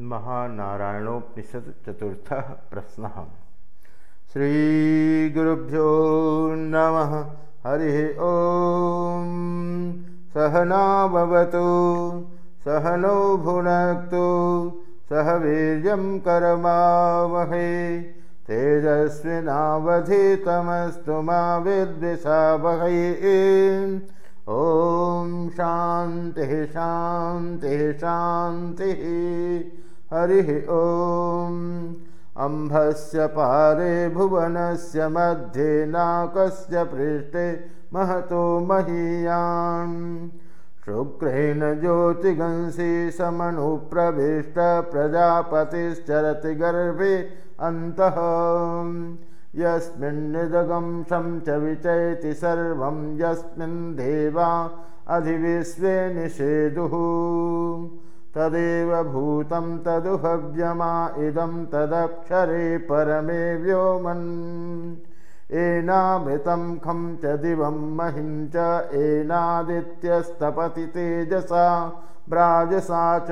महानारायणोपनिषद चतुर्थ प्रश्न। श्रीगुरुभ्यो नमः। हरिः ॐ सहनाभवतु सहनौ भुनक्तु। सह वीर्यं करमावहे। तेजस्विनावधितमस्तु मा विद्विषावहै ॐ शान्तिः शान्तिः शान्तिः हरिः ॐ अम्भस्य पारे भुवनस्य मध्ये नाकस्य पृष्ठे महतो महीयान्। शुक्रेण ज्योतिगंसि समनुप्रविष्टप्रजापतिश्चरति गर्भे अन्तः। यस्मिन्निदगं शं च विचयति सर्वं यस्मिन् देवा अधिविश्वे निषेदुः तदेव भूतं तदुभव्यमा इदं तदक्षरे परमे व्योमन्। एनामृतं खं च दिवं महिं च एनादित्यस्तपति तेजसा व्राजसा च।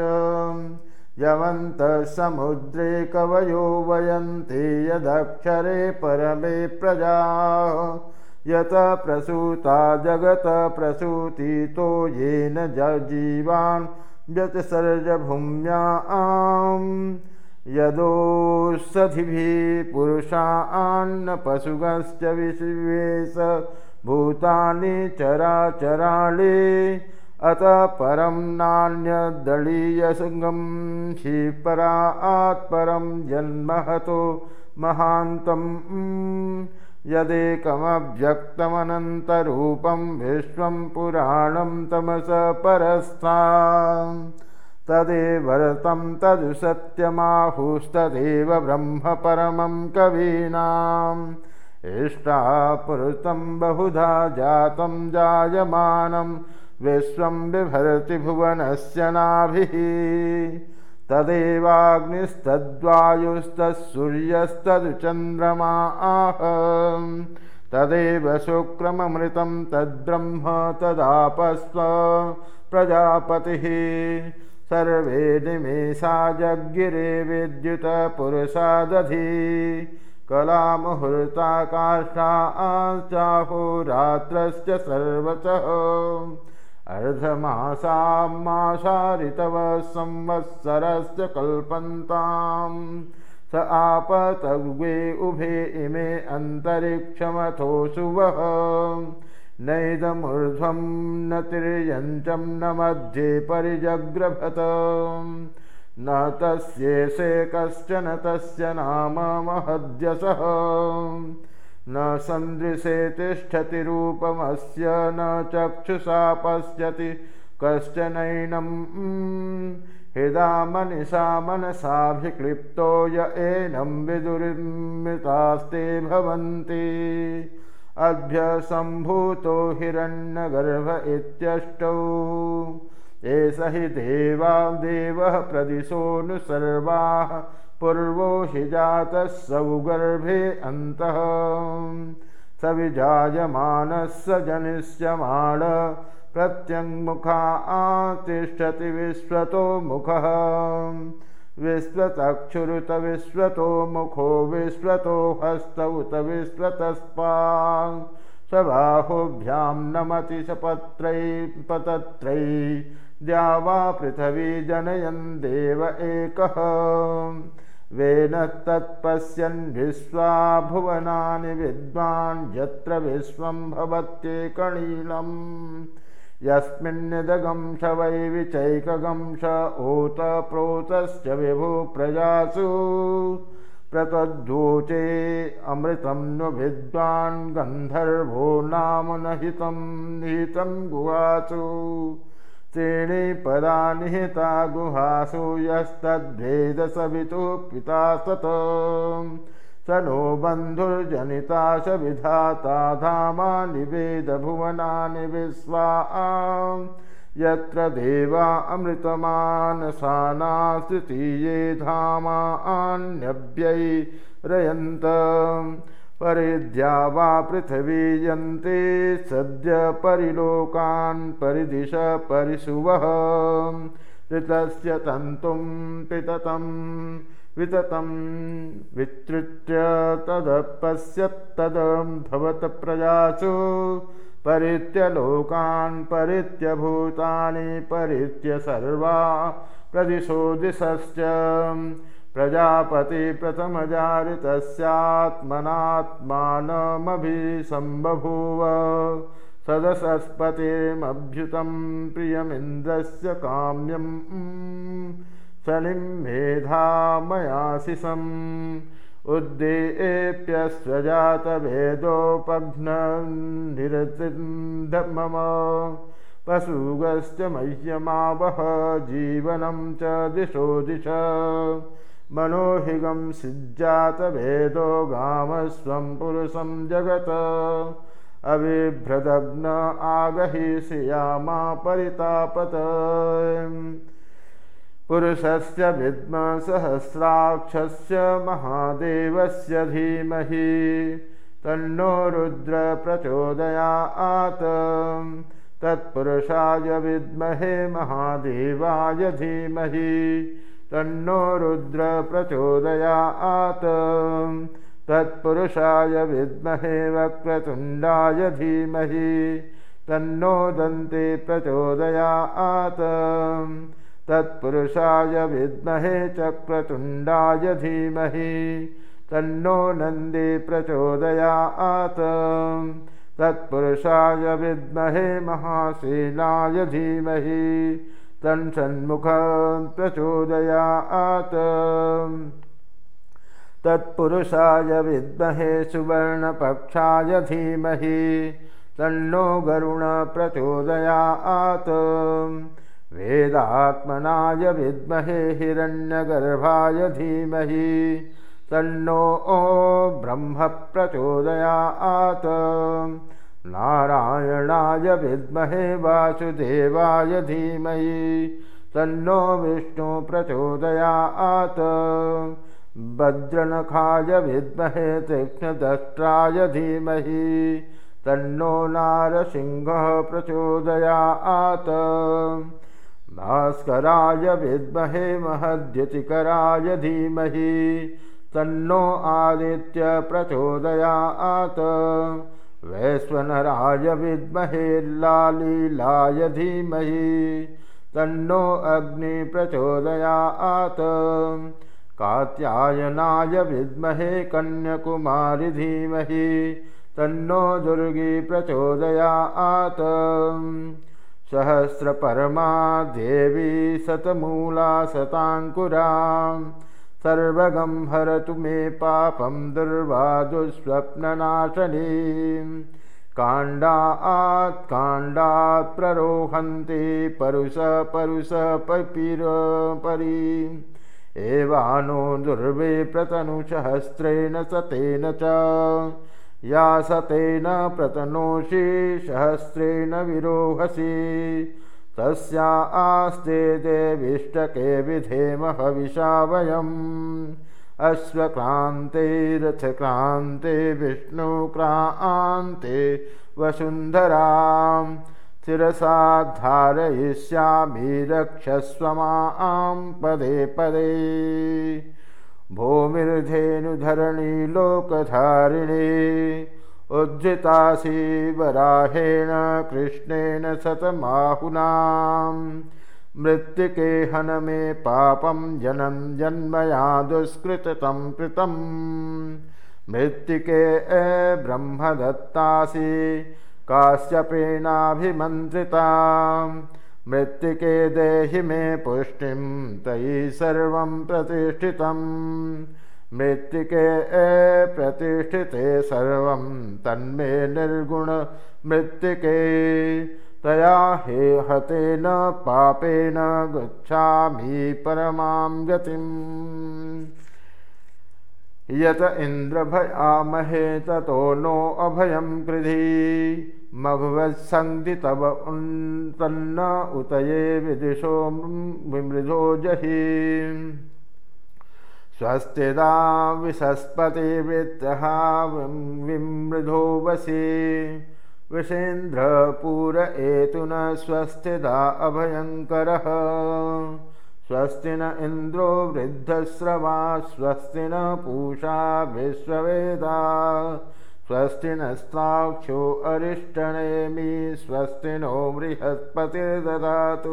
यवन्तः समुद्रे कवयो वयन्ति यदक्षरे परमे प्रजा। यत प्रसूता जगत प्रसूतितो येन जीवान् यत् सर्जभूम्या आम् यदोषधिभिः पुरुषान्न पशुगश्च विश्वेश भूतानि चराचराणि अत परं नान्यदलीयसुगं क्षिपरात्परं जन्महतो महान्तम् यदेकमव्यक्तमनन्तरूपं विश्वं पुराणं तमस परस्था। तदेवर्तं तदु सत्यमाहुस्तदेव ब्रह्म परमं कवीनाम्। इष्टापुरुतं बहुधा जातं जायमानं विश्वं बिभर्ति भुवनस्य नाभिः तदेवाग्निस्तद्वायुस्तत्सूर्यस्तदुचन्द्रमा। आह तदेव शुक्रममृतं तद्ब्रह्म तदापस्व। प्रजापतिः सर्वे निमेषा जगिरे विद्युतपुरुषादधि। कलामुहूर्ताकाष्ठा चाहोरात्रश्च सर्वतः अर्धमासां मासारितव संवत्सरस्य कल्पन्ताम्। स आपतग्वे उभे इमे अन्तरिक्षमथोऽशुवः नैदमूर्ध्वं न तिर्यञ्चं न मध्ये परिजग्रभत। न तस्येषे कश्चन तस्य नाम महद्यसः न सन्दृशे तिष्ठति रूपमस्य न चक्षुषा पश्यति कश्चनैनम् हृदा मनिषा मनसाभिक्लिप्तो य एनं विदुर्मृतास्ते भवन्ति। अभ्यसम्भूतो हिरण्यगर्भ इत्यष्टौ। एष हि देवा देवः प्रदिशोऽनुसर्वाः पूर्वो हि जातः सौगर्भे अन्तः। स विजायमानः स जनिष्यमाण। प्रत्यङ्मुखा आतिष्ठति विश्वतो मुखः। विश्वतक्षुरुत विश्वतो मुखो विश्वतो हस्त उत विश्वतस्पा स्वबाहुभ्यां नमति सपत्रै पतत्रै। जनयन् देव एकः वेन तत्पश्यन् विश्वा भुवनानि विद्वान् यत्र विश्वं भवत्येकणीलम् यस्मिन्निदगंश वै विचैकगंश ओत प्रोतश्च विभु प्रजासु। प्रतद्धूचे अमृतं नु विद्वान् गन्धर्वो नाम नहितं निहितं गुहासु त्रीणि पदा निहिता गुहासु यस्तद्भेदसवितुः पिता सत स नो बन्धुर्जनिता स विधाता धामानि वेदभुवनानि विश्वा यत्र देवा अमृतमानसाना तृतीये धामा अन्यव्यै रयन्त परिद्या वा पृथिवी यन्ते सद्य परिलोकान् परिदिश परिशुवः। ऋतस्य तन्तुं पिततं विततं वितृत्य तदपश्यत्तदभवत् प्रजासु। परित्य लोकान् परित्य भूतानि परित्य सर्वा प्रदिशो दिशश्च प्रजापति प्रथमजारितस्यात्मनात्मानमभिसम्बभूव सदसस्पतिमभ्युतं प्रियमिन्द्रस्य काम्यम् शनिं मेधामयाशिषम् उद्देप्यस्वजातवेदोपघ्ननिरतिन्धमम पशुगश्च मह्यमावह जीवनं च दिशो दिश मनोहिगं सिज्जातवेदो गामस्वं पुरुषं जगत्। अविभ्रदग्न आगहि श्रियामा परितापत। पुरुषस्य विद्मसहस्राक्षस्य महादेवस्य धीमहि तन्नो रुद्रप्रचोदयात् तत्पुरुषाय विद्महे महादेवाय धीमहि तन्नो रुद्रप्रचोदयात् तत्पुरुषाय विद्महे वक्रतुण्डाय धीमहि। तन्नो दन्ते प्रचोदयात्। तत्पुरुषाय विद्महे चक्रतुण्डाय धीमहि। तन्नो नन्दे प्रचोदयात्। तत्पुरुषाय विद्महे महासेनाय धीमहि तन्सन्मुखं प्रचोदयात् तत्पुरुषाय विद्महे सुवर्णपक्षाय धीमहि तन्नो गरुणप्रचोदयात् वेदात्मनाय विद्महे हिरण्यगर्भाय धीमहि तन्नो ओ ब्रह्मप्रचोदयात् नारायणाय विद्महे वासुदेवाय धीमहि तन्नो विष्णुप्रचोदयात् वज्रनखाय विद्महे तीक्ष्णदष्ट्राय धीमहि तन्नो नारसिंहः प्रचोदयात्। भास्कराय विद्महे महद्युतिकराय धीमहि तन्नो आदित्य प्रचोदयात् वैश्वनराय विद्महे लालीलाय धीमहि तन्नो अग्निप्रचोदयात्। कात्यायनाय विद्महे कन्यकुमारि धीमहि तन्नो दुर्गी प्रचोदयात्। सहस्रपरमा देवी शतमूला शताङ्कुरा सर्वगं हरतु मे पापं दुर्वादुस्वप्ननाशनी काण्डात् काण्डात् प्ररोहन्ति परुष परुष परि। एवानो दुर्वे प्रतनुसहस्रेण सतेन च। या सतेन प्रतनोषि सहस्रेण विरोहसि तस्या आस्ते देविष्टके विधेम हविषा वयम्। अश्वक्रान्ते रथक्रान्ते विष्णुक्रान्ते वसुन्धराम्। शिरसाद्धारयिष्यामि रक्षस्व मां पदे पदे। भूमिर्धेनुधरणी लोकधारिणी उद्धृतासि वराहेण कृष्णेन शतमाहुनाम् मृत्तिके हन मे पापं जनं जन्मया दुष्कृतं कृतम्। मृत्तिके ब्रह्मदत्तासि काश्यपेणाभिमन्त्रिता। मृत्तिके देहि मे पुष्टिं तयि सर्वं प्रतिष्ठितं मृत्तिके प्रतिष्ठिते सर्वं तन्मे निर्गुणमृत्तिके तया हे हतेन पापेन गच्छामि परमां गतिम्। यत इन्द्रभयामहे ततो नो अभयं कृधि। मघवत्सन्धि तव उन्तन्न उतये विदिशो विमृधो जहि स्वस्तिदा विषस्पतिवृत्तहा विमृधो वसि विषेन्द्रपुर एतु न स्वस्तिदा अभयङ्करः। स्वस्ति न इन्द्रो वृद्धश्रवा स्वस्ति न पूषा विश्ववेदा। स्वस्ति नस्ताक्षो अरिष्टनेमि स्वस्ति नो बृहस्पतिर्ददातु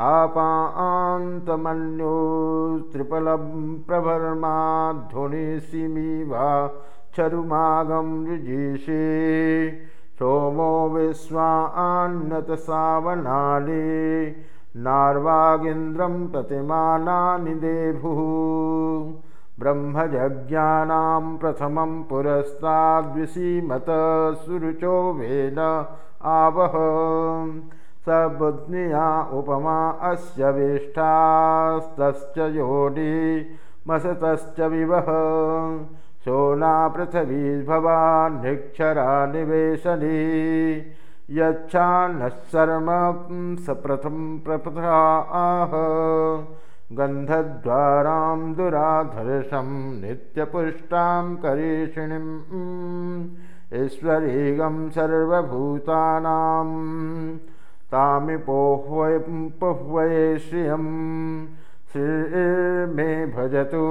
आपान्तमन्यो त्रिपलं प्रभर्माध्वनिसिमि वा चरुमागं युजीषे सोमो विश्वान्नतसावनानि नार्वागीन्द्रं प्रतिमानानि देभुः। ब्रह्मजज्ञानां प्रथमं पुरस्ताद्विसीमत सुरुचो वेन आवह बुध्निया उपमा अस्य वेष्टास्तश्च योनि मसतश्च विवह। सोना पृथिवी भवान्निक्षरा निवेशनी। यच्छान्नः शर्म सप्रथं प्रपथा आह। गन्धद्वारां दुराधर्षं नित्यपुष्टां करीषिणीम् ईश्वरीगं सर्वभूतानां तामिपोह्वै पोह्वये श्रियं। श्रीर्मे भजतु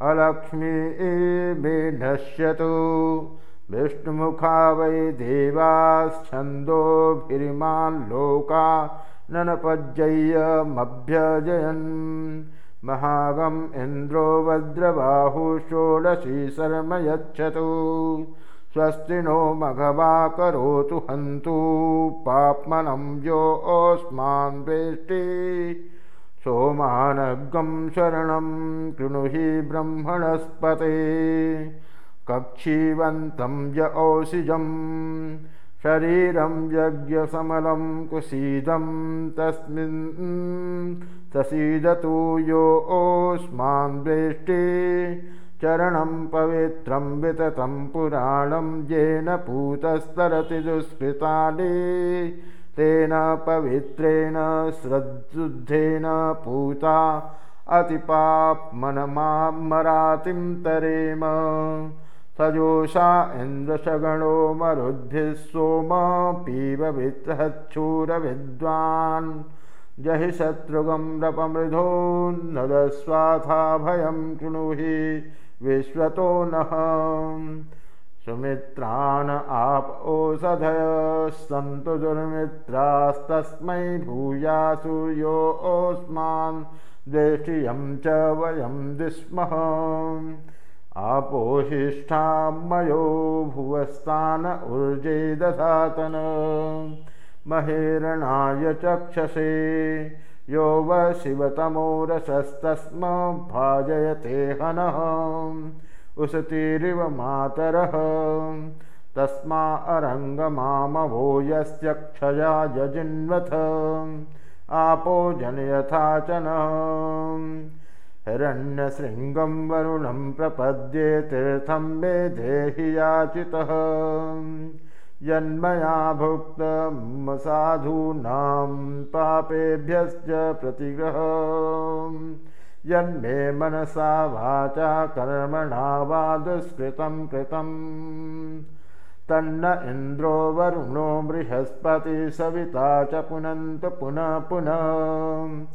अलक्ष्मी मे नश्यतु। विष्णुमुखा वै देवाश्छन्दोभिरिमाल्लोका ननपज्जय्यमभ्यजयन्। महागम् इन्द्रो वज्रबाहु षोडशी शर्म यच्छतु स्वस्ति नो मघवा करोतु हन्तु। पाप्मनं योऽस्मान् वेष्टि। सोमानगं शरणं कृणुहि ब्रह्मणस्पते। कक्षीवन्तं य ओषिजम् शरीरं यज्ञसमलं कुसीदं। तस्मिन् ससीदतु योऽस्मान् वेष्टि चरणं पवित्रं विततं पुराणं येन पूतस्तरति दुष्कृतानि। तेन पवित्रेण श्रद्धुद्धेन पूता अतिपाप्मनमामरातिं तरेम। सजोषा इन्द्रशगणो मरुद्भिः सोम पीबवित्रहच्छूरविद्वान् जहि शत्रुगं रपमृधोन्नदस्वाथाभयं कृणुहि विश्वतो नः। सुमित्रान् आप ओषधयः दुर्मित्रास्तस्मै भूयासु योऽस्मान् द्वेष्टियं च वयं दिस्मः आपोहिष्ठामयो भुवस्तान ऊर्जे दधातन। महेरणाय चक्षसे यो वशिवतमोरसस्तस्म भाजयते हनः। उसतिरिव मातरः। तस्मा अरङ्गमामवो यस्य क्षया यजिन्वथ। आपो जनयथा च न हिरण्यशृङ्गं वरुणं प्रपद्ये तीर्थं मे देहि याचितः यन्मया भुक्तं साधूनां पापेभ्यश्च प्रतिग्रह। यन्मे मनसा वाचा कर्मणा वा दुष्कृतं कृतम्। तन्न इन्द्रो वरुणो बृहस्पति सविता च पुनन्तु पुनः पुनः।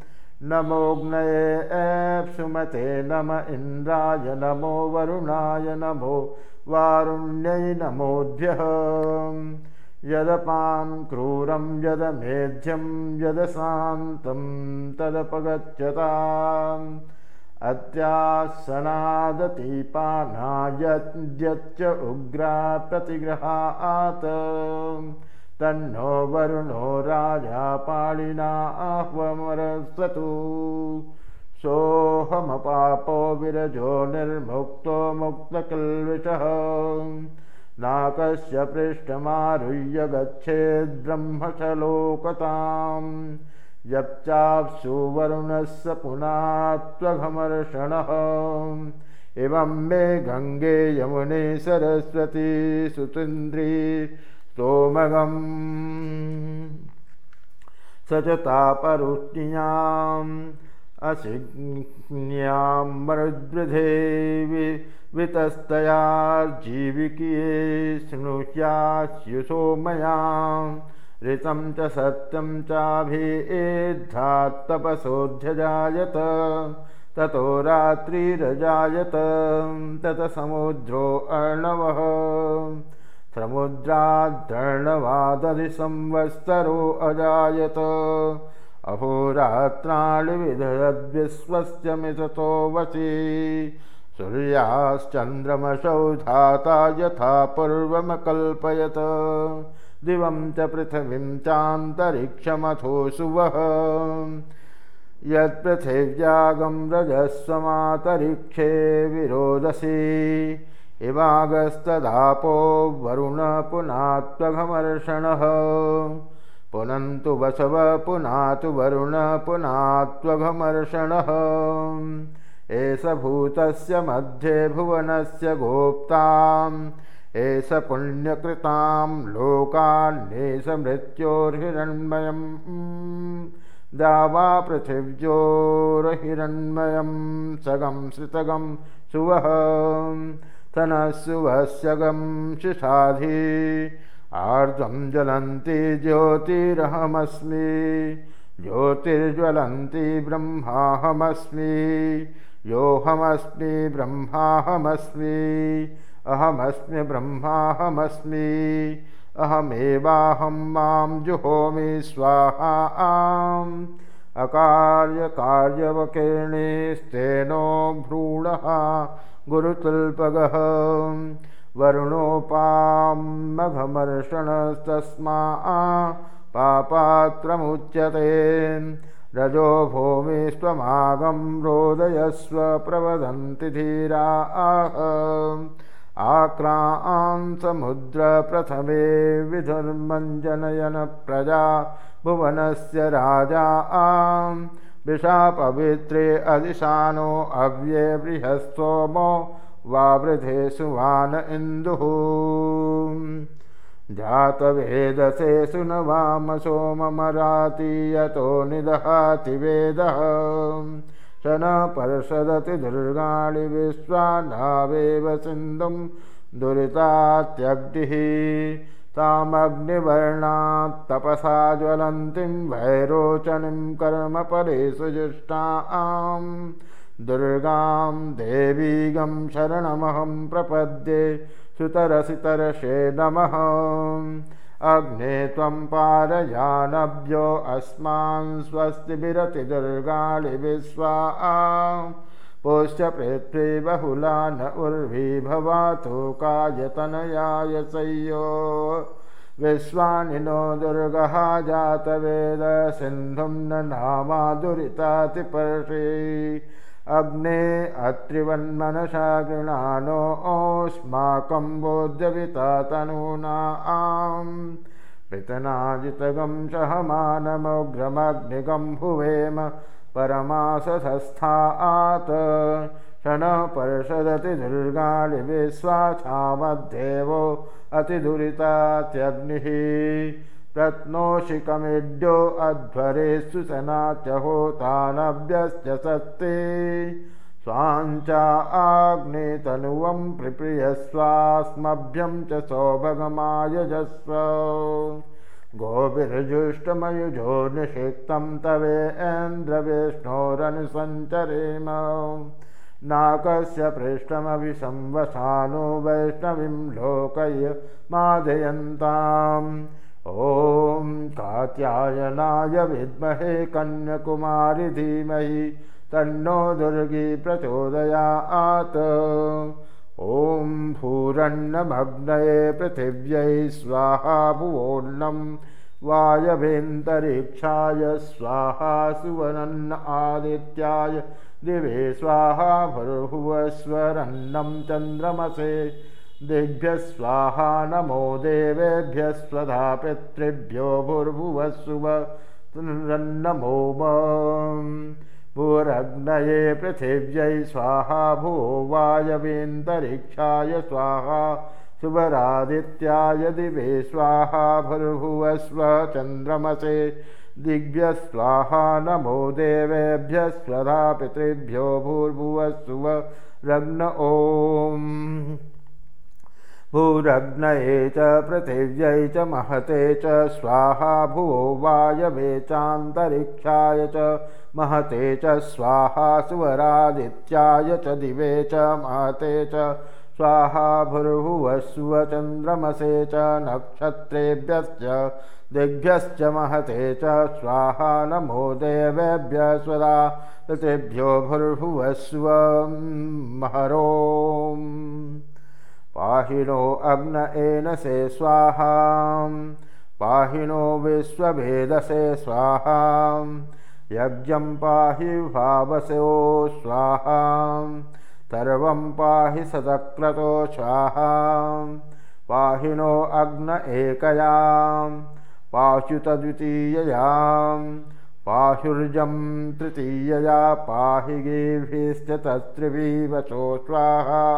नमोऽग्नये एप्सुमते नम इन्द्राय नमो वरुणाय नमो वारुण्यै नमोऽभ्यः यदपां क्रूरं यदमेध्यं यदशान्तं तदपगच्छताम्। अत्यासनादतीपानायद्यच्च उग्रा प्रतिग्रहात् तन्नो वरुणो राजा पाणिना आह्वमरस्वतु सोऽहमपापो विरजो निर्मुक्त निर्मुक्तो मुक्तकिल्विषः नाकस्य पृष्ठमारुह्य गच्छेद्ब्रह्मशलोकताम् वरुणस्य पुनात्वघमर्षणः। इमं मे गङ्गे यमुने सरस्वती सुतुन्द्री स्तोमगम् स असिज्ञां मरुद्वृधे वितस्तया जीविकीये स्नुह्यास्युषो मया ऋतं च सत्यं चाभिधात्तपसोऽध्यजायत ततो रात्रिरजायत तत समुद्रो अर्णवः। समुद्राद्दर्णवादधिसंवत्सरो अजायत अहोरात्राणि विधयद्विश्वस्य मिततो वसि सूर्याश्चन्द्रमसौ धाता यथा पूर्वमकल्पयत। दिवं च पृथिवीं चान्तरिक्षमथोऽसु वः यत्पृथिव्यागं रजस्वमातरिक्षे विरोदसी। इवागस्तदापो वरुण पुनात्वघमर्षणः पुनन्तु वसव पुनातु वरुण पुनात्वघमर्षणः। एष भूतस्य मध्ये भुवनस्य गोप्ताम्। एष पुण्यकृतां लोकान्येष मृत्योर्हिरण्मयम्। दावा पृथिव्योर्हिरण्मयं सगं श्रुतगं सुवः। तनसुवस्यगं शिषाधि आर्द्रं ज्वलन्ति ज्योतिरहमस्मि। ज्योतिर्ज्वलन्ति ब्रह्माहमस्मि। योऽहमस्मि ब्रह्माहमस्मि। अहमस्मि ब्रह्माहमस्मि। अहमेवाहं मां जुहोमि स्वाहा आम्। अकार्यकार्यवकिर्णेस्तेनो भ्रूणः गुरुतुल्पगः वरुणोपामघमर्षणस्तस्मा पापात्रमुच्यते। रजो भूमिस्त्वमागं रोदयस्व प्रवदन्ति धीरा। आह आक्रांसमुद्रप्रथमे विधुर्मञ्जनयन प्रजा भुवनस्य राजा। आम् विशापवित्रे अधिशानो अव्ये बृहस्तोमो वावृधे सुवान इन्दुः जातवेदसे सुनवाम सोममराति यतो निदहाति वेदः। स न पर्षदति दुर्गाणि विश्वानावेव सिन्धुं दुरितात्यग्निः। तामग्निवर्णात् तपसा ज्वलन्तीं वैरोचनीं कर्मपरेषु जुष्टां दुर्गां देवीगं शरणमहं प्रपद्ये सुतरसितरशे नमः अग्ने त्वं पारयानभ्यो अस्मान् स्वस्ति विरति दुर्गाणि विश्वा। पोष्य पृथ्वी बहुला न उर्वी भवातु कायतनयाय सय्यो विश्वानि नो दुर्गः जातवेद सिन्धुं न नामा दुरितातिपर्षि अग्ने अत्रिवन्मनसा गृणानोऽस्माकं बोध्यविता तनूना आम्। पृतनाजितगं सहमानमोग्रमग्निगं भुवेम परमासस्थात्। क्षणः पर्षदति दुर्गाणि विश्वाक्षामध्येवो अतिदुरितात्यग्निः प्रत्नोषिकमिड्यो अध्वरेषु सनात्यहोतानभ्यश्च सत्ते स्वाञ्चा आग्नेतनुवं प्रिप्रियस्वास्मभ्यं च सौभगमायजस्व। गोभिर्जुष्टमयुजो निषिक्तं तवेन्द्रविष्णोरनुसञ्चरेम नाकस्य पृष्ठमभिसंवसानो वैष्णवीं लोकय मादयन्ताम् ॐ कात्यायनाय विद्महे कन्यकुमारि धीमहि तन्नो दुर्गी प्रचोदयात्। ॐ भूरन्नमग्नये पृथिव्यै स्वाहा भुवोन्नं वायवेन्तरिक्षाय स्वाहा सुवनन्न आदित्याय दिवे स्वाहा भुर्भुवस्वरन्नं चन्द्रमसे दिग्भ्यः स्वाहा नमो देवेभ्यः स्वधा पितृभ्यो भुर्भुवस्सुवन्नमो भूरग्नये पृथिव्यै स्वाहा भो वायवेन्तरिक्षाय स्वाहा शुभरादित्याय दिवे स्वाहा भुर्भुवस्व चन्द्रमसे। दिग्भ्य स्वाहा नमो देवेभ्य स्वधा पितृभ्यो भूर्भुवस्सुव रग्न ॐ भूरग्नये च पृथिव्यै च महते च स्वाहा भुवो वायवे चान्तरिक्षाय च महते च स्वाहा सुवरादित्याय च दिवे च महते च स्वाहा भुर्भुवस्वचन्द्रमसे च नक्षत्रेभ्यश्च दिग्भ्यश्च महते च स्वाहा नमो देवेभ्य स्वदा ऋतेभ्यो भुर्भुवस्व महरो पाहिनो अग्न एनसे स्वाहा। पाहिनो विश्वभेदसे स्वाहा। यज्ञं पाहि भावसो स्वाहा। सर्वं पाहि सदक्रतो स्वाहा। पाहिनो अग्न एकयां। पाशुतद्वितीययां पाशुर्जं तृतीयया। पाहि गेभिश्च तत्त्रिवीवचो स्वाहा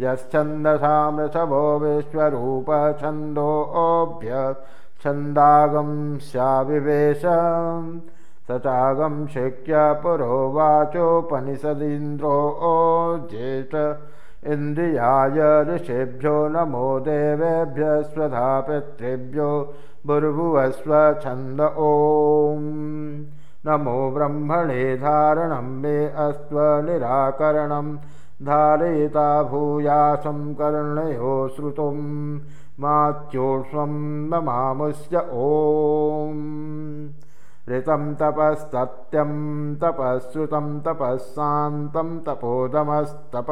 यश्छन्दसामृषभो विश्वरूपछन्दोऽभ्य छन्दागं स्याविवेश स चागं शिक्य पुरोवाचोपनिषदिन्द्रो ज्येष्ठ। इन्द्रियाय ऋषेभ्यो नमो देवेभ्य स्वधा पितृभ्यो बुर्भुवस्व छन्द ॐ। नमो ब्रह्मणे धारणं मे अस्त्वनिराकरणं धारयिता भूयासं कर्णयो श्रुतुं नमामुस्य ॐ। ऋतं तपस्तत्यं तपःश्रुतं तपःशान्तं तपोदमस्तप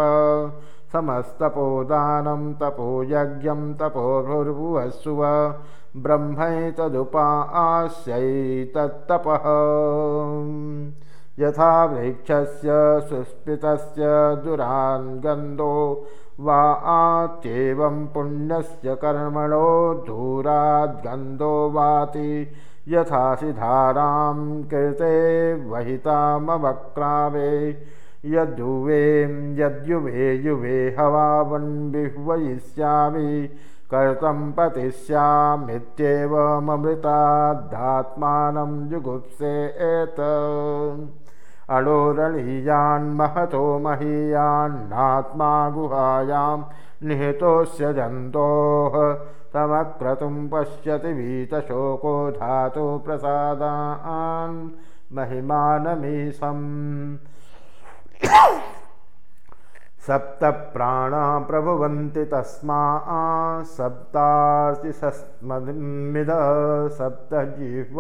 समस्तपोदानं तपो यज्ञं तपोभुर्भुवस्सुव ब्रह्मैतदुपास्यैतत्तपः यथा वृक्षस्य सुस्मितस्य दुरान्गन्धो वा आत्येवं पुण्यस्य कर्मणो दूराद्गन्धो वाति यथासि धारां कृते वहितामवक्रावे। यद्युवें यद्युवे युवे हवावन्विह्वयिष्यामि कर्तं पतिष्यामित्येवममृतादात्मानं जुगुप्से एत अणोरणीयान्महतो महीयान्नात्मा गुहायां निहितोऽस्य जन्तोः तमक्रतुं पश्यति वीतशोको धातु प्रसादान् महिमानमीशम्। सप्तप्राणा प्रभुवन्ति तस्मा सप्तार्तिसस्ममिद सप्तजिह्व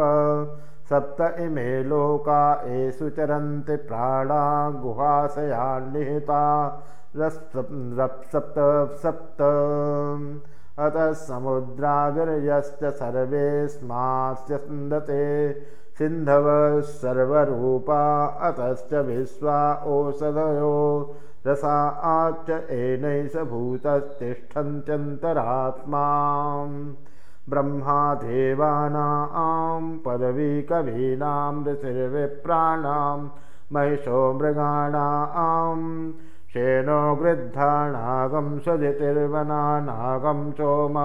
सप्त इमे लोका एषु चरन्ति प्राणा गुहाशयान्निहिता। रप्सप्त सप्त। अतः समुद्रागिर्यश्च सर्वेस्मास्य स्न्दते सिन्धवः सर्वरूपा अतश्च विश्वा ओषधयो रसा आच्च एनैष भूतस्तिष्ठन्त्यन्तरात्मा ब्रह्मादेवानां पदवीकवीनां ऋषिर्विप्राणां महिषो मृगाणां शेनो गृद्धानागं स्वजितिर्वनानागं सोम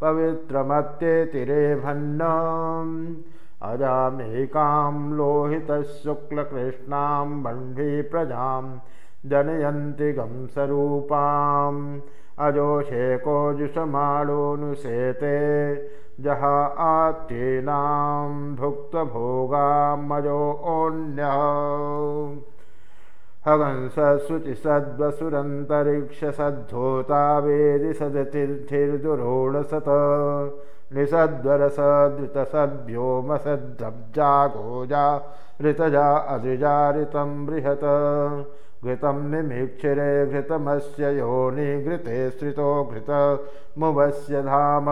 पवित्रमत्येतिरेभन्नम् अजामेकां लोहितशुक्लकृष्णां बह्वीप्रजां जनयन्ति गंसरूपाम् अजोषेकोजुषमाणोऽनुशेते जह आत्येनां भुक्तभोगामजोऽन्यः हगंसश्रुतिसद्वसुरन्तरिक्षसद्धोता वेदि सदतिर्थिर्दुरोणसत निषद्वरसधृतसद्व्योमसद्धब्जा ऋतजा अदृजा ऋतं बृहत् घृतं निमीक्षिरे घृतमस्य योनिघृते श्रितो घृतमुवस्य धाम।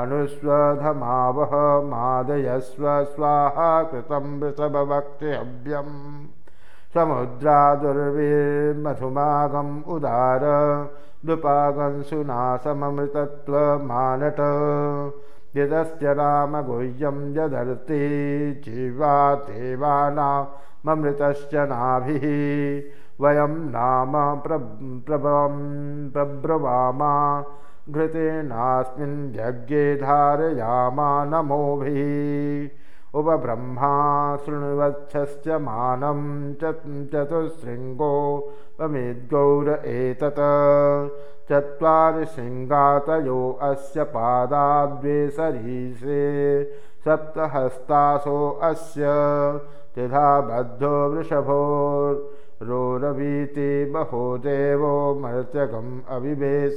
अनुस्वधमावह मादयस्व स्वाहा कृतं वृषभवक्तिहव्यम् समुद्रादुर्विर्मधुमागम् उदार दुपागंसुनाशममृतत्वमानट यदस्य रामगुह्यं यदर्ति जीवा देवानाममृतश्च नाभिः वयं नाम प्रब्रवामा। घृतेनास्मिन् यज्ञे धारयामा नमोभिः उपब्रह्मा शृण्वच्छस्य मानं चतुःशृङ्गो वमिद्गौर एतत्। चत्वारि शृङ्गातयो अस्य पादाद्वे सरीसे सप्तहस्तासो अस्य त्रिधा बद्धो वृषभोरोरवीति बहो देवो मर्त्यगम् अविवेश।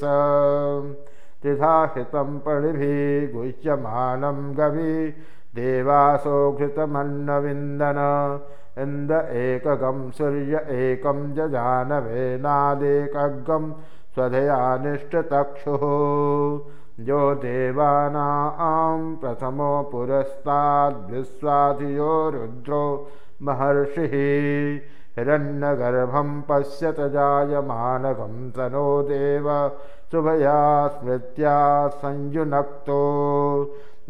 त्रिधा हितं पणिभिः गुह्यमानं गवि देवासो घृतमन्नविन्दन इन्द एकगं सूर्य एकं जजानवेनादेकगं स्वधयानिष्टतक्षुः यो देवानां प्रथमो पुरस्ताद्विश्वाधियो रुद्रो महर्षिः हिरण्यगर्भं पश्यत जायमानकं तनो देव शुभया स्मृत्या संयुनक्तो।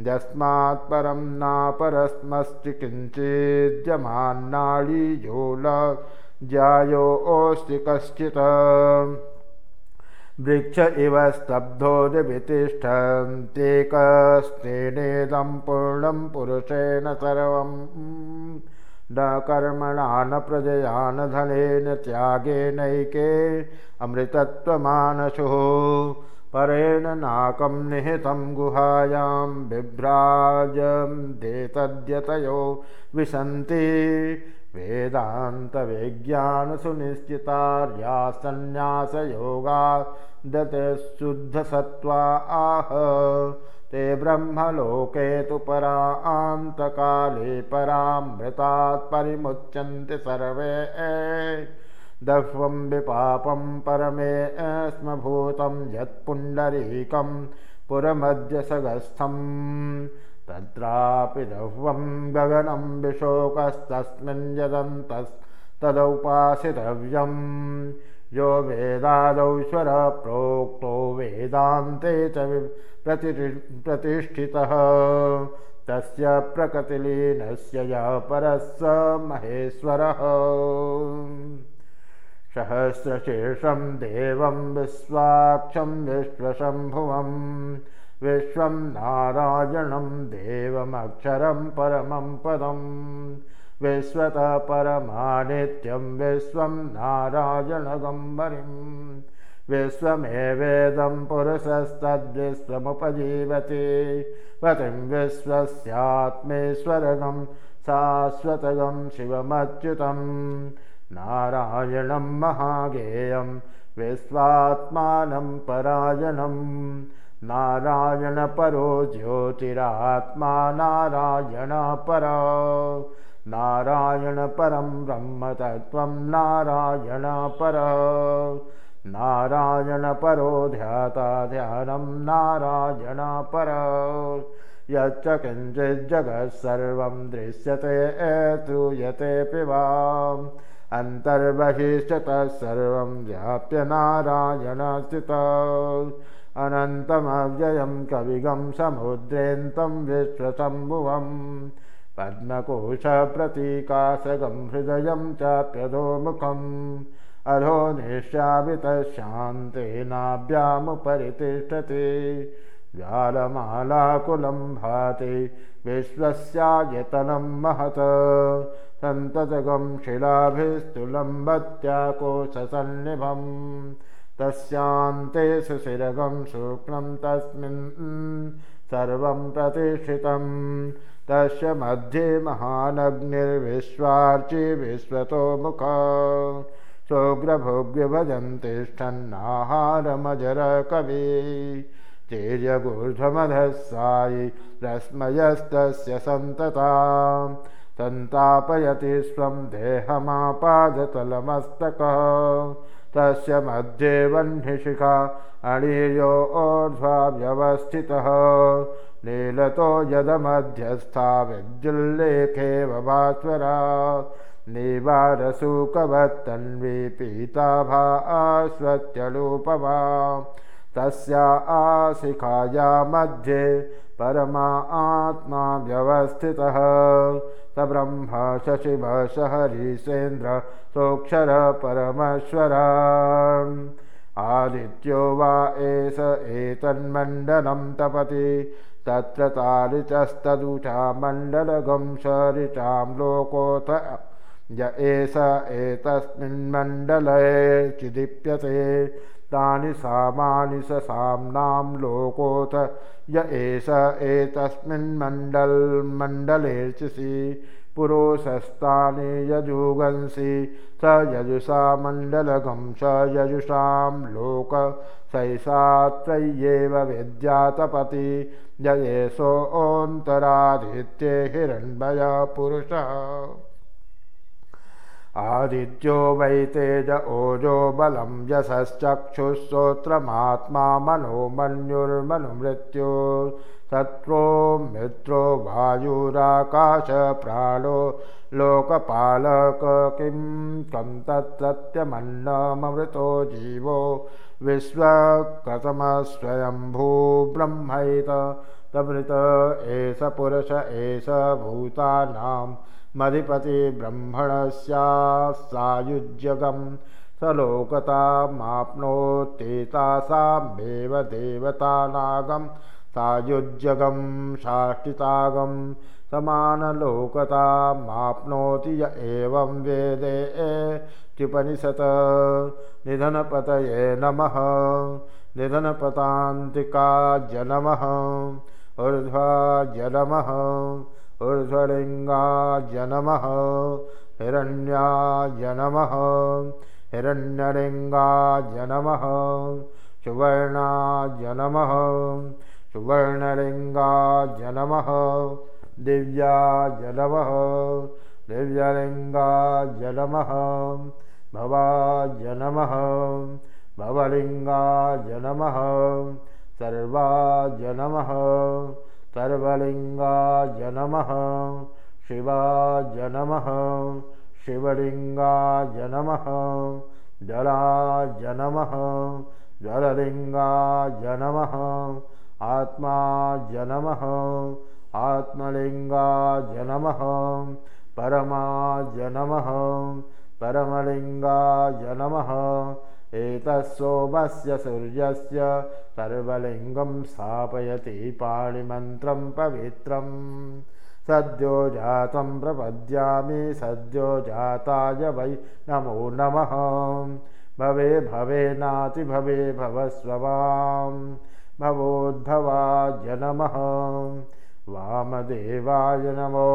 यस्मात् परं नापरस्मस्ति किञ्चिद्यमान्नाळीयोल ज्यायोऽस्ति कश्चित् वृक्ष इव स्तब्धोदितिष्ठन्तेकस्तेनेदं पूर्णं पुरुषेण सर्वं। न कर्मणा न प्रजया न धनेन त्यागेनैके अमृतत्वमानशुः। परेण नाकं निहितं गुहायां बिभ्राजं देतद्यतयो विशन्ति वेदान्तविज्ञानसुनिश्चितार्यासन्न्यासयोगा दतशुद्धसत्त्वा आह। ते ब्रह्मलोके तु परान्तकाले परामृतात् परिमुच्यन्ते सर्वे। दह्वं विपापं परमे स्मभूतं यत्पुण्डरीकं पुरमध्यसगस्थम् तत्रापि दह्वं गगनं विशोकस्तस्मिन् यदन्तस्तदौपासितव्यम् यो वेदादौश्वरप्रोक्तो वेदान्ते च प्रति प्रतिष्ठितः। तस्य प्रकृतिलीनस्य यः परः स महेश्वरः। सहस्रशेषं देवं विश्वाक्षं विश्वशम्भुवम् विश्वं नारायणं देवमक्षरं परमं पदं विश्वतः परमानित्यं विश्वं नारायणगम्बरिं विश्वमेवेदं पुरुषस्तद्विश्वमुपजीवति। पतिं विश्वस्यात्मेश्वरगं शाश्वतगं शिवमच्युतं नारायणं महागेयं विश्वात्मानं परायणम् नारायणपरो ज्योतिरात्मा नारायणपर नारायणपरं ब्रह्मतत्त्वं नारायणपर नारायणपरो ध्याता ध्यानं नारायणपर यच्च किञ्चिज्जगत्सर्वं दृश्यते श्रूयते वा अन्तर्बहिश्च तत्सर्वं व्याप्य नारायणस्थित अनन्तमव्ययं कविगं समुद्रेन्तं विश्वशम्भुवं। पद्मकोशप्रतीकाशगं हृदयं चाप्यधोमुखम्। अधो निश्यापितशान्तेनाभ्यामुपरि तिष्ठति ज्वालमालाकुलं भाति विश्वस्यायतनं महत्। सन्ततगं शिलाभिस्तुलम्बत्याकोशसन्निभम् तस्यान्ते सुशिरगं शुक्लं तस्मिन् सर्वं प्रतिष्ठितं तस्य मध्ये महानग्निर्विश्वार्चि विश्वतो मुख। सोग्रभोग्यभजन्तिष्ठन्नाहारमजरकवि तेजगूर्ध्वमधस्सायि रश्मयस्तस्य सन्तता। सन्तापयति स्वं देहमापादतलमस्तकः तस्य मध्ये वह्निशिखा अणीयो ऊर्ध्वा व्यवस्थितः नीलतो यदमध्यस्था विद्युल्लेखे भास्वरा। निवारसूकवत्तन्वी पीताभा आश्वत्यलूपवा तस्या आशिखाया मध्ये परमा आत्मा व्यवस्थितः ब्रह्म शशिभ स हरिसेन्द्र सोऽक्षर परमेश्वर। आदित्यो वा एष एतन्मण्डलं तपति तत्र तारिचस्तदुषा मण्डलगं सरिचां लोकोऽथ य एष एतस्मिन्मण्डले चिदीप्यते तानि सामानि स साम्नां लोकोऽथ य एष एतस्मिन्मण्डल्मण्डलेर्चिसि पुरोशस्तानि यजुगंसि स यजुषा मण्डलगं स यजुषां लोक सैषात्रय्येव विद्यातपति ययेषोऽन्तरादित्ये हिरण्मय पुरुषः आदित्यो वै तेज ओजो बलं यशश्चक्षुश्रोत्रमात्मा मनो मन्युर्मनुमृत्यो। तत्रो मित्रो वायुराकाशप्राणो लोकपालक किं कं तत्सत्यमन्नममृतो जीवो। विश्वकथमस्वयम्भूब्रह्मैत तमृत एष पुरुष एष भूतानां मधिपतिब्रह्मणस्यासायुज्यगं स लोकतामाप्नोत्येतासामेव देवतानागं सायुज्यगं शाष्टितागं समानलोकतामाप्नोति य एवं वेदे त्युपनिषत्। निधनपतये नमः। निधनपतान्तिकाय नमः ऊर्ध्वाय नमः ऊर्ध्वलिङ्गाय नमः। हिरण्याय नमः। हिरण्यलिङ्गाय नमः। सुवर्णाय नमः। सुवर्णलिङ्गाय नमः। दिव्याय नमः। दिव्यलिङ्गाय नमः। भवाय नमः। भवलिङ्गाय नमः। सर्वाय नमः सर्वलिङ्गाय नमः। शिवाय नमः। शिवलिङ्गाय नमः। जलाय नमः। जललिङ्गाय नमः। आत्माय नमः। आत्मलिङ्गाय नमः। परमाय नमः। परमलिङ्गाय नमः एतत्सोमस्य सूर्यस्य सर्वलिङ्गं स्थापयति पाणिमन्त्रं पवित्रम्। सद्यो जातं प्रपद्यामि सद्यो जाताय वै नमो नमः। भवे भवे नाति भवे भवस्ववां भवोद्भवाय नमः। वामदेवाय नमो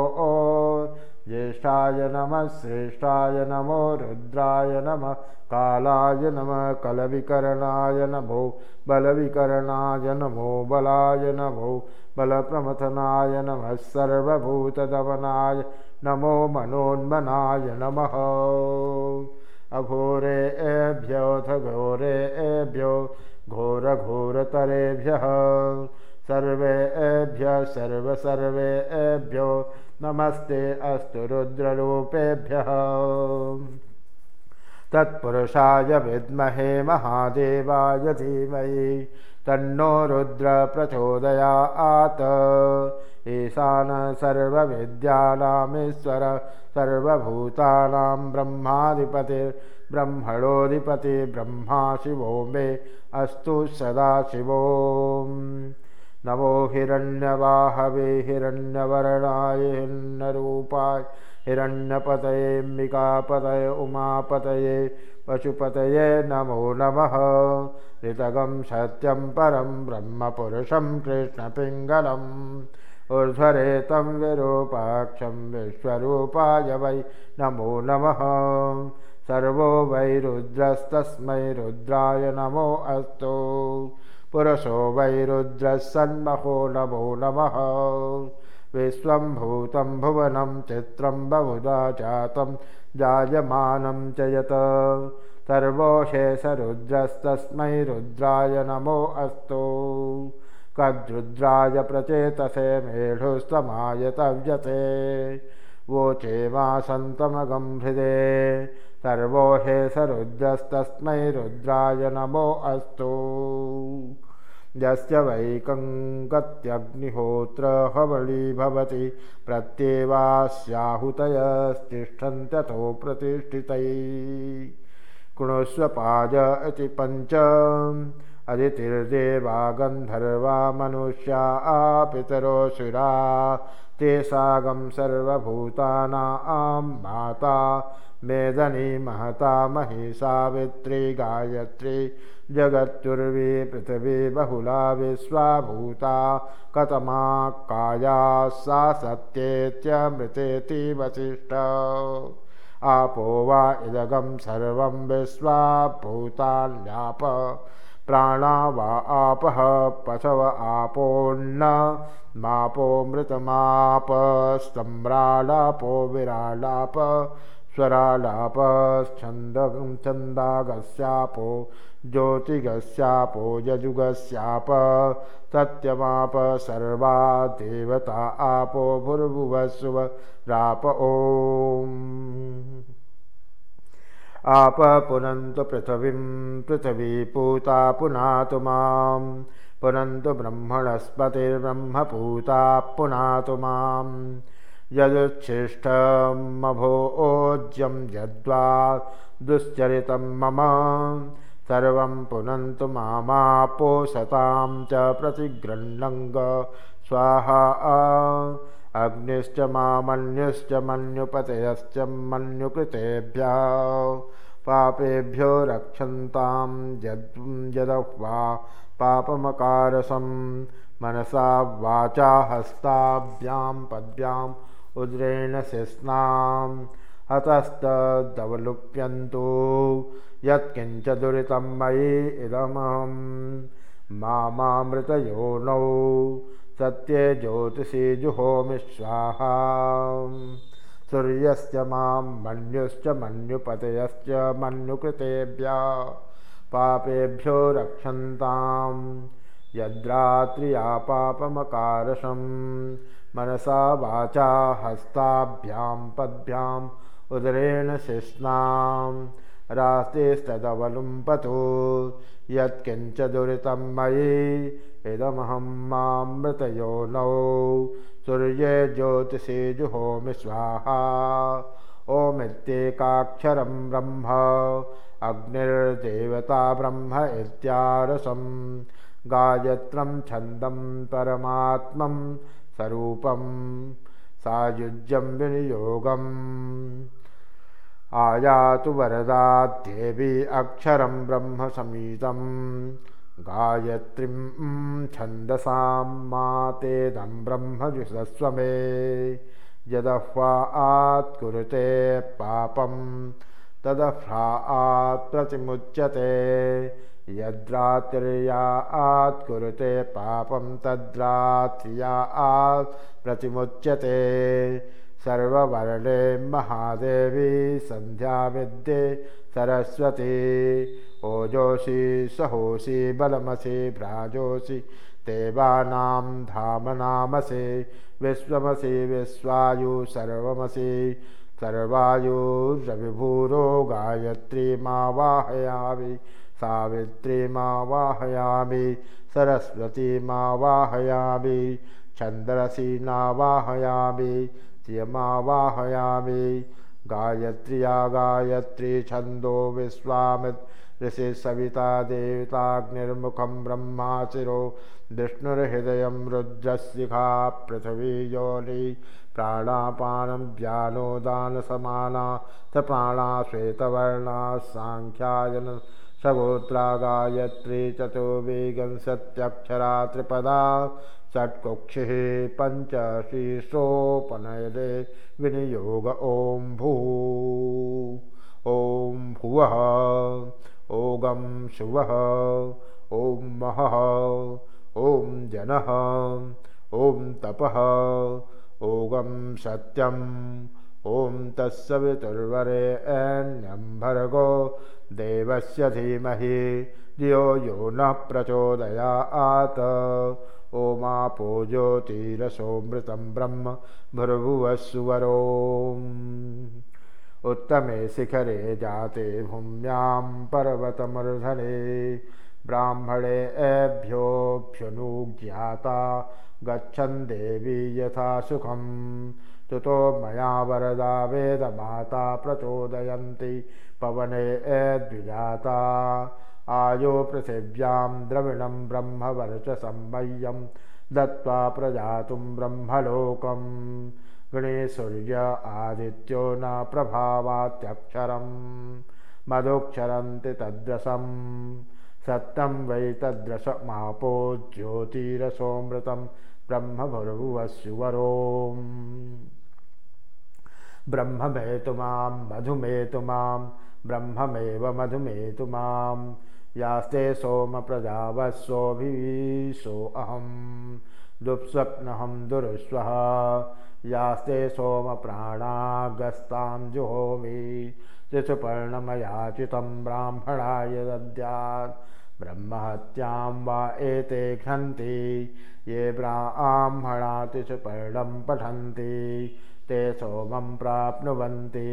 ज्येष्ठाय नमः श्रेष्ठाय नमो रुद्राय नमः कालाय नमः कलविकरणाय नमो बलविकरणाय नमो बलाय नमो बलप्रमथनाय नमः सर्वभूतदवनाय नमो मनोन्मनाय नमः। अघोरे एभ्योऽथ घोरे एभ्यो घोरघोरतरेभ्यः। सर्वे एभ्यः सर्वे एभ्यो नमस्ते अस्तु रुद्ररूपेभ्यः। तत्पुरुषाय विद्महे महादेवाय धीमहि। तन्नो रुद्रप्रचोदयात् ईशान सर्वविद्यानामीश्वर सर्वभूतानां ब्रह्माधिपतिर्ब्रह्मणोऽधिपति ब्रह्मा शिवो मे अस्तु सदा शिवो नमो हिरण्यवाहवे हिरण्यवर्णाय हिरण्यरूपाय हिरण्यपतयेऽम्बिकापतय उमापतये पशुपतये नमो नमः। ऋतगं सत्यं परं ब्रह्मपुरुषं कृष्णपिङ्गलम् ऊर्ध्वरेतं विरूपाक्षं विश्वरूपाय वै नमो नमः। सर्वो वै रुद्रस्तस्मै रुद्राय नमो अस्तु पुरुषो वैरुद्रः सन्महो नमो नमः। विश्वं भूतं भुवनं चित्रं बहुधा जातं जायमानं च यत्। सर्वोषेशरुद्रस्तस्मै रुद्राय नमो अस्तु। कद्रुद्राय प्रचेतसे मेढुस्तमायतव्यते वोचे मा सन्तमगं हृदे सर्वोहेशरुद्रस्तस्मै रुद्राय नमो अस्तु यस्य वैकङ्कत्यग्निहोत्र हवळी भवति प्रत्येवास्याहुतयस्तिष्ठन्त्यथो प्रतिष्ठितै। कृणुस्वपाज इति पञ्च। अदितिर्देवा गन्धर्वा मनुष्या आपितरोऽसुरा ते सागं सर्वभूतानां माता मेदनी महता मही सावित्री गायत्री जगत्युर्वी पृथिवी बहुला विश्वाभूता कतमा काया सा सत्येत्यमृतेति वसिष्ठ। आपो वा इदगं सर्वं विश्वाभूतान्याप प्राणा वा आपः पशव आपोन्न मापो मृतमाप सम्रालापो विरालाप स्वरालापश्छन्द छन्दागस्यापो ज्योतिगस्यापो यजुगस्याप सत्यमाप सर्वा देवता आपो भुर्भुवस्व राप ॐ आप पुनन्तु पृथिवीं पृथिवी पूता पुनातु मां पुनन्तु ब्रह्मणस्पतिर्ब्रह्मपूता पुनातु मां यदुच्छिष्टमभोज्यं यद्वा दुश्चरितं मम सर्वं पुनन्तु मामापोषतां च प्रतिगृह्णङ्ग। स्वाहा अग्निश्च मामन्युश्च मन्युपतयश्च मन्युकृतेभ्यः। पापेभ्यो रक्षन्तां यद् यदह्वा पापमकारसं मनसा वाचा हस्ताभ्यां पद्भ्याम् उद्रेण शिस्नां हतस्तदवलुप्यन्तु। यत्किञ्च दुरितं मयि इदमहं। मामामृतयोनौ सत्ये ज्योतिषि जुहोमि स्वाहा सूर्यश्च मां मन्युश्च मन्युपतयश्च मन्युकृतेभ्यः। पापेभ्यो रक्षन्तां। यद्रात्र्या पापमकारशं मनसा वाचा हस्ताभ्यां पद्भ्याम् उदरेण शिष्णां रास्तेस्तदवलुम्पतु यत्किञ्च दुरितं मयि इदमहं मामृतयोनौ सूर्ये ज्योतिषे जुहोमि स्वाहा। ओमित्येकाक्षरं ब्रह्म अग्निर्देवता ब्रह्म इत्यारसं गायत्रं छन्दं परमात्मं स्वरूपं सायुज्यं विनियोगम्। आयातु वरदाद्येवी अक्षरं ब्रह्मसमीतं गायत्रीं छन्दसां मातेदं ब्रह्मजुषस्व मे यदह्वा आत्कुरुते पापं तदह्वा आत्प्रतिमुच्यते यद्रात्र्या आत्कुरुते पापं तद्रात्र्या आत् प्रतिमुच्यते। सर्ववर्णे महादेवी सन्ध्याविद्ये सरस्वती। ओजोषि सहोषि बलमसि भ्राजोषि देवानां धामनामसि विश्वमसि विश्वायु सर्वमसि। सर्वायुरविभूरो गायत्रीमावाहयामि सावित्रीमावाहयामि सरस्वतीमावाहयामि छन्दरसी नावाहयामि त्यमावाहयामि गायत्र्या गायत्री छन्दो विश्वामित् ऋषि सविता देवताग्निर्मुखं ब्रह्माचिरो विष्णुर्हृदयं रुद्रशिखा पृथिवी योनि प्राणापानं दानसमाना स प्राणा श्वेतवर्णा साङ्ख्यायन सगोत्रा गायत्री चतुर्विंशत्यक्षरा त्रिपदा षट्कुक्षिः पञ्चशीर्षोपनयदे विनियोग ॐ भू। ॐ भुवः ओगं शुवः ॐ महः ॐ जनः ॐ तपः ओगं सत्यम् ॐ तत्सवितुर्वरे एन्यं भर्गो देवस्य धीमहि धियो यो नः प्रचोदयात्। ओमापो ज्योतिरसोऽमृतं ब्रह्म भुर्भुवस्सुवरो उत्तमे शिखरे जाते भूम्यां पर्वतमर्धने ब्राह्मणे एभ्योऽभ्यनुज्ञाता गच्छन् देवी यथा सुखं तुतो मया वरदा वेदमाता प्रचोदयन्ति। पवने एद्विजाता आयो पृथिव्यां द्रविणं ब्रह्मवर्चसंमय्यं दत्त्वा प्रजातुं ब्रह्मलोकम् गणेशूर्य आदित्यो न प्रभावात्यक्षरं मदोक्षरन्ति तद्रसं सत्यं वै तद्रसमापो ज्योतिरसोऽमृतं ब्रह्मभुर्भुवस्युवरो। ब्रह्ममेतु मां मधुमेतु मां ब्रह्ममेव मधुमेतु मां यास्ते सोमप्रजावस्वोभिवीशो अहं दुःस्वप्नहं दुरुस्वः यास्ते सोमप्राणागस्तां जुहोमि त्रिसुपर्णमयाचितं ब्राह्मणाय दद्यात् ब्रह्महत्यां वा एते घ्नन्ति ये ब्राह्मणा त्रिसुपर्णं पठन्ति ते सोमं प्राप्नुवन्ति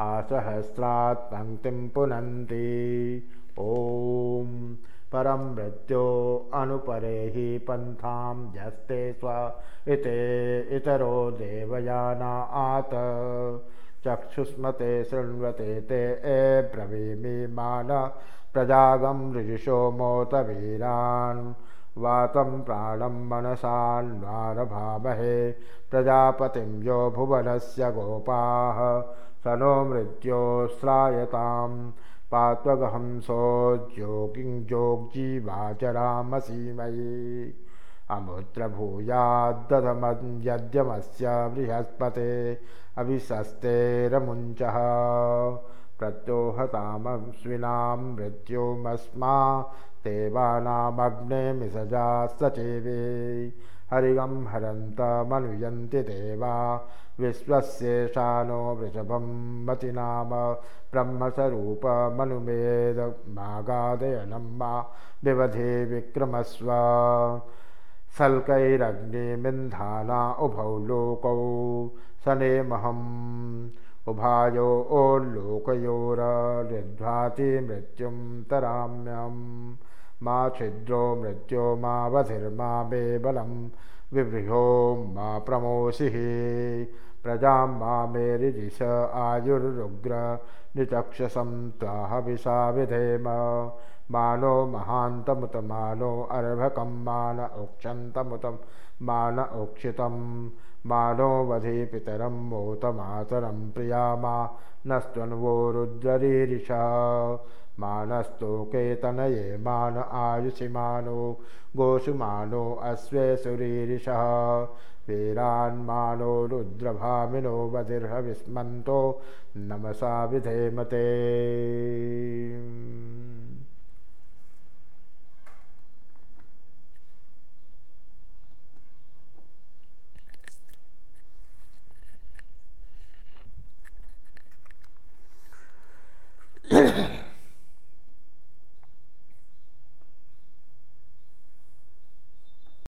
आसहस्रात् पङ्क्तिं पुनन्ति। ॐ परं मृत्यो अनुपरे हि पन्थां स्व इते इतरो देवयाना आत। चक्षुष्मते शृण्वते ते एब्रवीमि मान प्रजागं ऋजुषो मोतवीरान्। वातं प्राणं मनसान्वारभामहे प्रजापतिं यो भुवनस्य गोपाः। स नो मृत्योस्रायतां पात्वगहंसोद्योगिं जोग्जीवाचरामसीमयि अमुत्रभूयाद्दधमद्यद्यमस्य बृहस्पते। अभिशस्तेरमुञ्चः प्रत्योहतामस्विनां मृत्युमस्मा देवानामग्नेमिषजा सचेवे। हरिगं हरन्तमनुयन्ति देवा विश्वस्येषानो वृषभं मति नाम ब्रह्मस्वरूपमनुमेदमागादयनं मा विवधे विक्रमस्व। सल्कैरग्निमिन्धाना उभौ लोकौ सनेमहम् उभायो ओल्लोकयोरध्वाति मृत्युं तराम्यम् मा छिद्रो मृत्यो मा वधिर्मा मे बलं। विवृहो मा प्रमोषिः प्रजां मा मे आयुरुग्र निचक्षसं त्वाहविषा विधेम। मानो महान्तमुत मानो अर्भकं मान उक्षन्तमुतं मान उक्षितं मानो वधि पितरं मोतमातरं प्रिया मा नस्त्वन्वो रुद्ररीरिष। मानस्तोकेतनये मान आयुषि मानो गोषुमानो अश्वेशुरीरिषः वीरान्मानो रुद्रभामिनो बधिर्हविस्मन्तो नमसा विधेमते